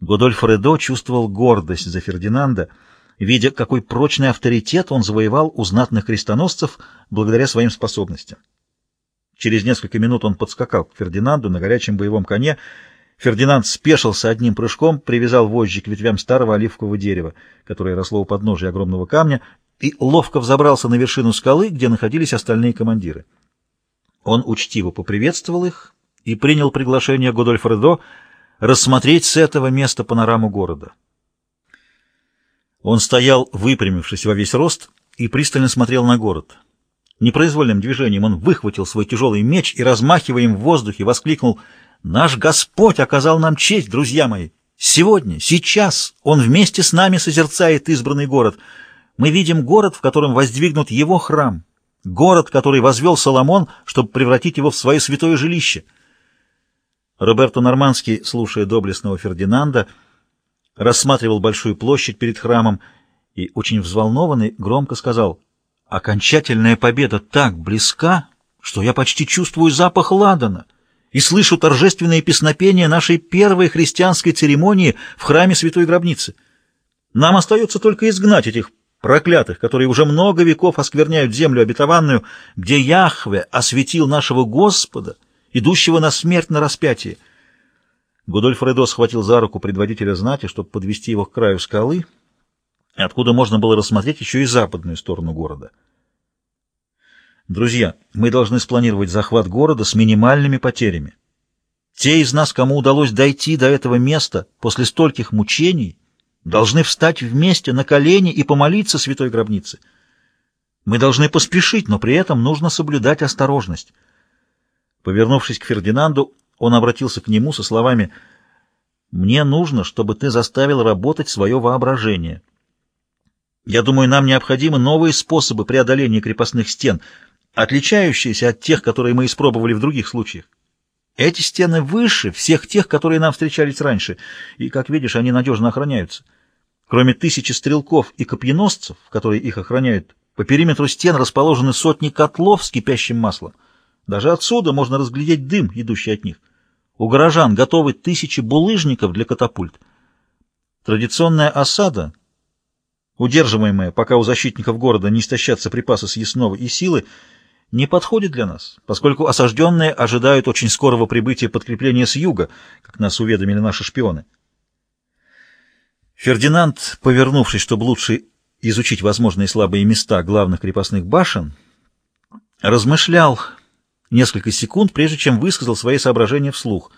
Годольф Редо чувствовал гордость за Фердинанда, видя, какой прочный авторитет он завоевал у знатных крестоносцев благодаря своим способностям. Через несколько минут он подскакал к Фердинанду на горячем боевом коне. Фердинанд спешился одним прыжком, привязал вожжи к ветвям старого оливкового дерева, которое росло у подножия огромного камня, и ловко взобрался на вершину скалы, где находились остальные командиры. Он учтиво поприветствовал их и принял приглашение Годольфа Редо рассмотреть с этого места панораму города. Он стоял, выпрямившись во весь рост, и пристально смотрел на город. Непроизвольным движением он выхватил свой тяжелый меч и, размахивая им в воздухе, воскликнул «Наш Господь оказал нам честь, друзья мои! Сегодня, сейчас Он вместе с нами созерцает избранный город. Мы видим город, в котором воздвигнут Его храм, город, который возвел Соломон, чтобы превратить его в свое святое жилище». Роберто Нормандский, слушая доблестного Фердинанда, рассматривал большую площадь перед храмом и, очень взволнованный, громко сказал «Окончательная победа так близка, что я почти чувствую запах ладана и слышу торжественное песнопение нашей первой христианской церемонии в храме Святой Гробницы. Нам остается только изгнать этих проклятых, которые уже много веков оскверняют землю обетованную, где Яхве осветил нашего Господа» идущего на смерть на распятие. Гудольф Редо схватил за руку предводителя знати, чтобы подвести его к краю скалы, откуда можно было рассмотреть еще и западную сторону города. Друзья, мы должны спланировать захват города с минимальными потерями. Те из нас, кому удалось дойти до этого места после стольких мучений, должны встать вместе на колени и помолиться святой гробнице. Мы должны поспешить, но при этом нужно соблюдать осторожность. Повернувшись к Фердинанду, он обратился к нему со словами «Мне нужно, чтобы ты заставил работать свое воображение. Я думаю, нам необходимы новые способы преодоления крепостных стен, отличающиеся от тех, которые мы испробовали в других случаях. Эти стены выше всех тех, которые нам встречались раньше, и, как видишь, они надежно охраняются. Кроме тысячи стрелков и копьеносцев, которые их охраняют, по периметру стен расположены сотни котлов с кипящим маслом. Даже отсюда можно разглядеть дым, идущий от них. У горожан готовы тысячи булыжников для катапульт. Традиционная осада, удерживаемая, пока у защитников города не истощатся припасы съестного и силы, не подходит для нас, поскольку осажденные ожидают очень скорого прибытия подкрепления с юга, как нас уведомили наши шпионы. Фердинанд, повернувшись, чтобы лучше изучить возможные слабые места главных крепостных башен, размышлял несколько секунд, прежде чем высказал свои соображения вслух.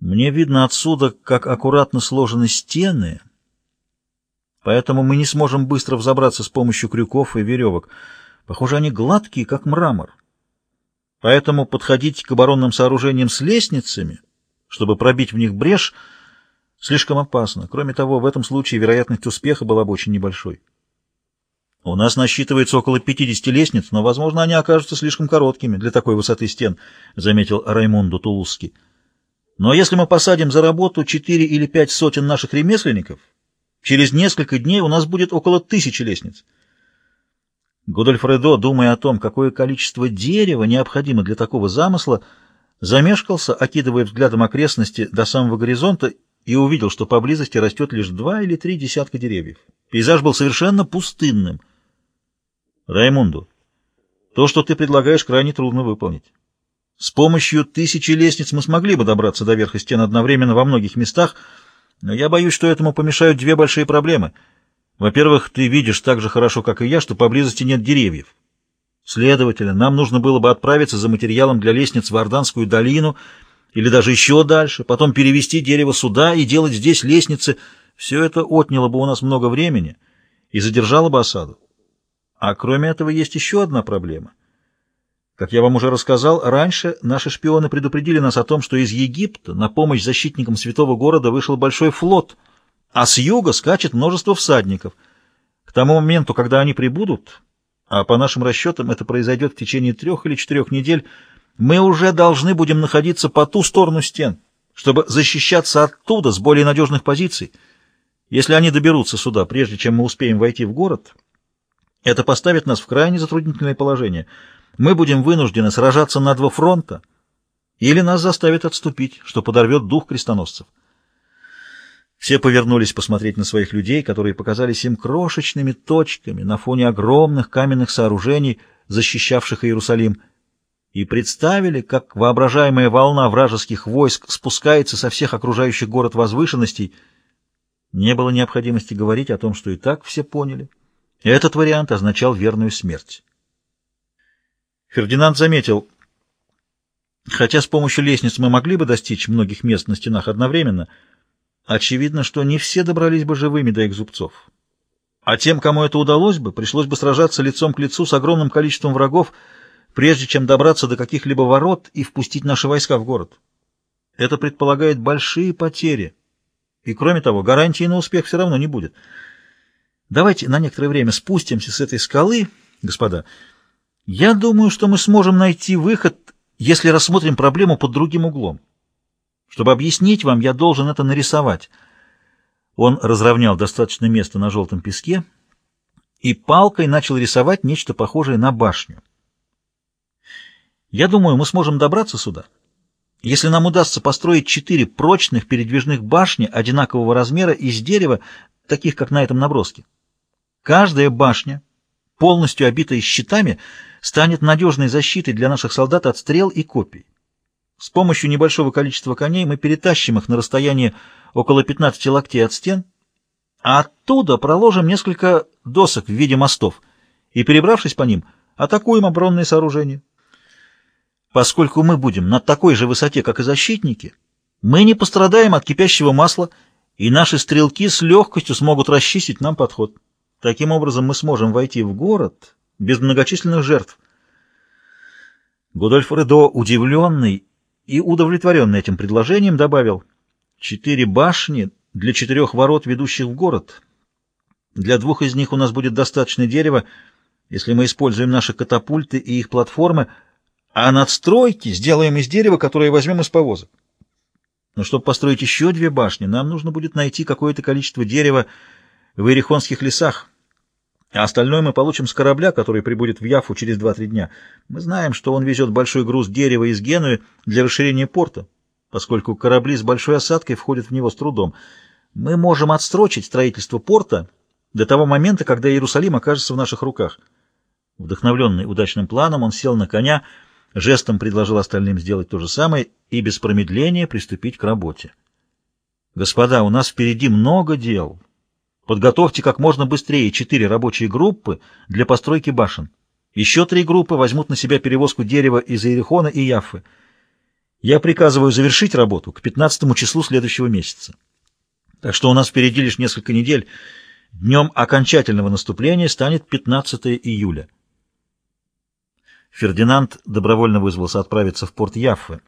«Мне видно отсюда, как аккуратно сложены стены, поэтому мы не сможем быстро взобраться с помощью крюков и веревок. Похоже, они гладкие, как мрамор. Поэтому подходить к оборонным сооружениям с лестницами, чтобы пробить в них брешь, слишком опасно. Кроме того, в этом случае вероятность успеха была бы очень небольшой». У нас насчитывается около 50 лестниц, но, возможно, они окажутся слишком короткими для такой высоты стен, — заметил Раймонду Тулузский. Но если мы посадим за работу четыре или пять сотен наших ремесленников, через несколько дней у нас будет около тысячи лестниц. Гудольф Редо, думая о том, какое количество дерева необходимо для такого замысла, замешкался, окидывая взглядом окрестности до самого горизонта, и увидел, что поблизости растет лишь два или три десятка деревьев. Пейзаж был совершенно пустынным — Раймунду, то, что ты предлагаешь, крайне трудно выполнить. С помощью тысячи лестниц мы смогли бы добраться до верха стен одновременно во многих местах, но я боюсь, что этому помешают две большие проблемы. Во-первых, ты видишь так же хорошо, как и я, что поблизости нет деревьев. Следовательно, нам нужно было бы отправиться за материалом для лестниц в Орданскую долину или даже еще дальше, потом перевести дерево сюда и делать здесь лестницы. Все это отняло бы у нас много времени и задержало бы осаду. А кроме этого есть еще одна проблема. Как я вам уже рассказал, раньше наши шпионы предупредили нас о том, что из Египта на помощь защитникам святого города вышел большой флот, а с юга скачет множество всадников. К тому моменту, когда они прибудут, а по нашим расчетам это произойдет в течение трех или четырех недель, мы уже должны будем находиться по ту сторону стен, чтобы защищаться оттуда с более надежных позиций. Если они доберутся сюда, прежде чем мы успеем войти в город, это поставит нас в крайне затруднительное положение. Мы будем вынуждены сражаться на два фронта, или нас заставят отступить, что подорвет дух крестоносцев. Все повернулись посмотреть на своих людей, которые показались им крошечными точками на фоне огромных каменных сооружений, защищавших Иерусалим, и представили, как воображаемая волна вражеских войск спускается со всех окружающих город возвышенностей. Не было необходимости говорить о том, что и так все поняли. Этот вариант означал верную смерть. Фердинанд заметил, хотя с помощью лестниц мы могли бы достичь многих мест на стенах одновременно — Очевидно, что не все добрались бы живыми до их зубцов. А тем, кому это удалось бы, пришлось бы сражаться лицом к лицу с огромным количеством врагов, прежде чем добраться до каких-либо ворот и впустить наши войска в город. Это предполагает большие потери. И, кроме того, гарантии на успех все равно не будет. Давайте на некоторое время спустимся с этой скалы, господа. Я думаю, что мы сможем найти выход, если рассмотрим проблему под другим углом. Чтобы объяснить вам, я должен это нарисовать. Он разровнял достаточно места на желтом песке и палкой начал рисовать нечто похожее на башню. Я думаю, мы сможем добраться сюда, если нам удастся построить четыре прочных передвижных башни одинакового размера из дерева, таких как на этом наброске. Каждая башня, полностью обитая щитами, станет надежной защитой для наших солдат от стрел и копий. С помощью небольшого количества коней мы перетащим их на расстояние около 15 локтей от стен, а оттуда проложим несколько досок в виде мостов и, перебравшись по ним, атакуем оборонные сооружения. Поскольку мы будем на такой же высоте, как и защитники, мы не пострадаем от кипящего масла, и наши стрелки с легкостью смогут расчистить нам подход. Таким образом мы сможем войти в город без многочисленных жертв. Гудольф Редо, удивленный и, удовлетворенный этим предложением, добавил «Четыре башни для четырех ворот, ведущих в город. Для двух из них у нас будет достаточно дерева, если мы используем наши катапульты и их платформы, а надстройки сделаем из дерева, которое возьмем из повозок. Но чтобы построить еще две башни, нам нужно будет найти какое-то количество дерева в Ирихонских лесах, а остальное мы получим с корабля, который прибудет в Яфу через 2-3 дня. Мы знаем, что он везет большой груз дерева из Генуи для расширения порта, поскольку корабли с большой осадкой входят в него с трудом. Мы можем отстрочить строительство порта до того момента, когда Иерусалим окажется в наших руках. Вдохновленный удачным планом, он сел на коня, жестом предложил остальным сделать то же самое и без промедления приступить к работе. «Господа, у нас впереди много дел». Подготовьте как можно быстрее четыре рабочие группы для постройки башен. Еще три группы возьмут на себя перевозку дерева из Иерихона и Яффы. Я приказываю завершить работу к 15 числу следующего месяца. Так что у нас впереди лишь несколько недель. Днем окончательного наступления станет 15 июля. Фердинанд добровольно вызвался отправиться в порт Яффы.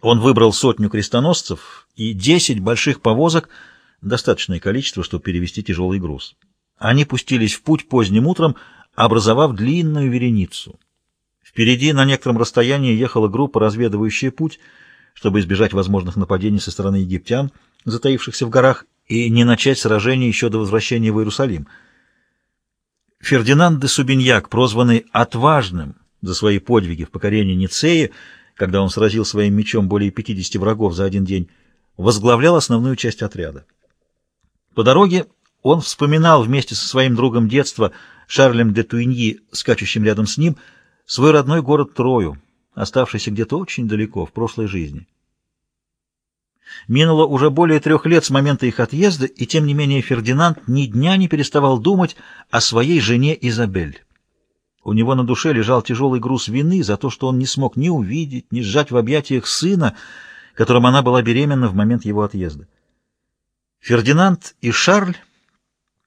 Он выбрал сотню крестоносцев и 10 больших повозок – достаточное количество, чтобы перевести тяжелый груз. Они пустились в путь поздним утром, образовав длинную вереницу. Впереди на некотором расстоянии ехала группа, разведывающая путь, чтобы избежать возможных нападений со стороны египтян, затаившихся в горах, и не начать сражение еще до возвращения в Иерусалим. Фердинанд де Субиньяк, прозванный «отважным» за свои подвиги в покорении Ницеи, когда он сразил своим мечом более 50 врагов за один день, возглавлял основную часть отряда. По дороге он вспоминал вместе со своим другом детства Шарлем де Туиньи, скачущим рядом с ним, свой родной город Трою, оставшийся где-то очень далеко в прошлой жизни. Минуло уже более трех лет с момента их отъезда, и тем не менее Фердинанд ни дня не переставал думать о своей жене Изабель. У него на душе лежал тяжелый груз вины за то, что он не смог ни увидеть, ни сжать в объятиях сына, которым она была беременна в момент его отъезда. Фердинанд и Шарль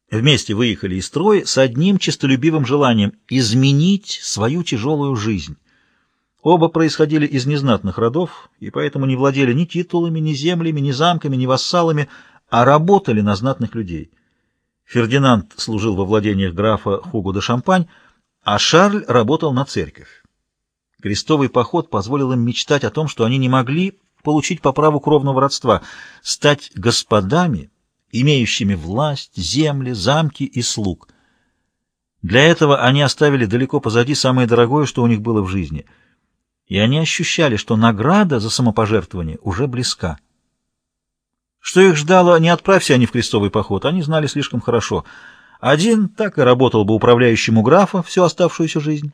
вместе выехали из строя с одним честолюбивым желанием — изменить свою тяжелую жизнь. Оба происходили из незнатных родов и поэтому не владели ни титулами, ни землями, ни замками, ни вассалами, а работали на знатных людей. Фердинанд служил во владениях графа Хуго де Шампань, а Шарль работал на церковь. Крестовый поход позволил им мечтать о том, что они не могли получить по праву кровного родства, стать господами, имеющими власть, земли, замки и слуг. Для этого они оставили далеко позади самое дорогое, что у них было в жизни, и они ощущали, что награда за самопожертвование уже близка. Что их ждало, не отправься они в крестовый поход, они знали слишком хорошо. Один так и работал бы управляющим у графа всю оставшуюся жизнь,